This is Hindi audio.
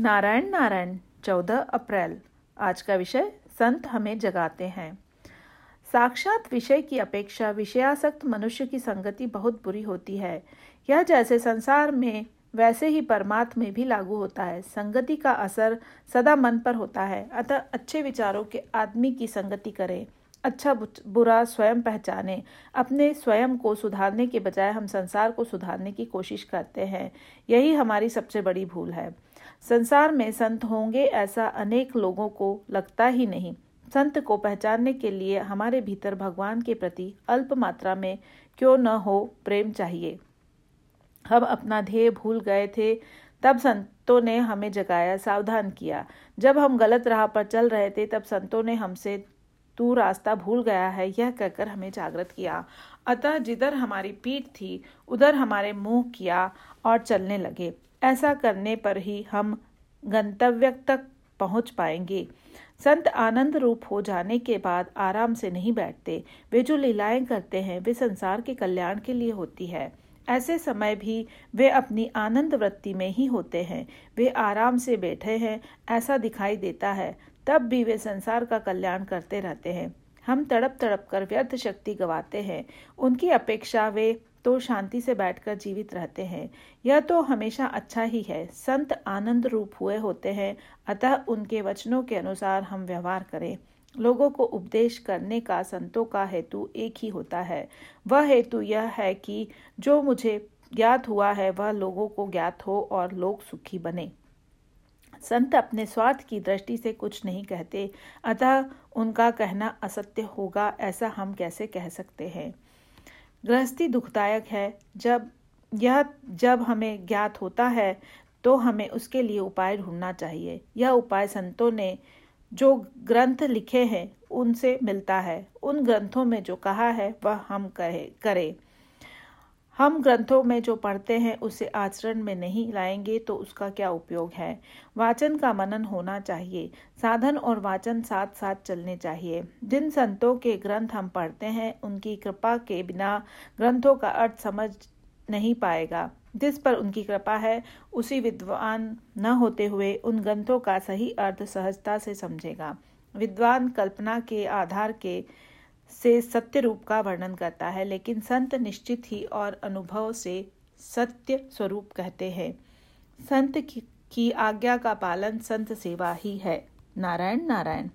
नारायण नारायण, चौदह अप्रैल। आज का विषय, संत हमें जगाते हैं। साक्षात विषय की अपेक्षा विषयासक्त मनुष्य की संगति बहुत बुरी होती है। यह जैसे संसार में, वैसे ही परमात्म में भी लागू होता है। संगति का असर सदा मन पर होता है। अतः अच्छे विचारों के आदमी की संगति करें। अच्छा बुरा स्वयं पहचाने। अपने स्वयं को सुधारने के बजाय हम संसार को सुधारने की कोशिश करते हैं। यही हमारी सबसे बड़ी भूल है। संसार में संत होंगे ऐसा अनेक लोगों को लगता ही नहीं। संत को पहचानने के लिए हमारे भीतर भगवान के प्रति अल्प मात्रा में क्यों न हो प्रेम चाहिए। हम अपना ध्येय भूल गए थे, तब संतों ने हमें जगाया, सावधान किया। जब हम गलत राह पर चल रहे थे, तब संतों ने हमसे तू रास्ता भूल गया है, यह कहकर हमें जागृत किया। अतः जिधर हमारी पीठ थी, उधर हमारे मुँह किया और चलने लगे। ऐसा करने पर ही हम गंतव्य तक पहुँच पाएँगे। संत आनंद रूप हो जाने के बाद आराम से नहीं बैठते। वे जो लीलाएँ करते हैं, वे संसार के कल्याण के लिए होती है। ऐसे समय भी वे अपनी आनंद वृत्ति में ही होते हैं। वे आराम से बैठे हैं, ऐसा दिखाई देता है। तब भी वे संसार का कल्याण करते रहते हैं। हम तड़प तड़प कर व्यर्थ शक्ति गवाते हैं। उनकी अपेक्षा वे तो शांति से बैठकर जीवित रहते हैं। यह तो हमेशा अच्छा ही है। संत आनंद रूप हुए होते हैं। अतः उनके वचनों के अनुसार हम व्यवहार करें। लोगों को उपदेश करने का, संतों का हेतु एक ही होता है। वह हेतु यह है कि जो मुझे ज्ञात हुआ है, वह लोगों को ज्ञात हो और लोग सुखी बने। संत अपने स्वार्थ की दृष्टि से कुछ नहीं कहते, अतः उनका कहना असत्य होगा, ऐसा हम कैसे कह सकते हैं? गृहस्थी दुखदायक है। जब यह, जब हमें ज्ञात होता है तो हमें उसके लिए उपाय ढूंढना चाहिए। यह उपाय संतों ने जो ग्रंथ लिखे हैं, उनसे मिलता है। उन ग्रंथों में जो कहा है, वह हम कहे, करें। हम ग्रंथों में जो पढ़ते हैं, उसे आचरण में नहीं लाएँगे तो उसका क्या उपयोग है? वाचन का मनन होना चाहिए। साधन और वाचन साथ साथ चलने चाहिए। जिन संतों के ग्रंथ हम पढ़ते हैं, उनकी कृपा के बिना ग्रंथों का अर्थ समझ नहीं पाएगा। जिस पर उनकी कृपा है, उसी विद्वान न होते हुए उन ग्रंथों का सही अर्थ सहजता से समझेगा। विद्वान कल्पना के आधार के से सत्य रूप का वर्णन करता है लेकिन संत निश्चित ही और अनुभव से सत्य स्वरूप कहते हैं। संत की, आज्ञा का पालन संत सेवा ही है। नारायण नारायण।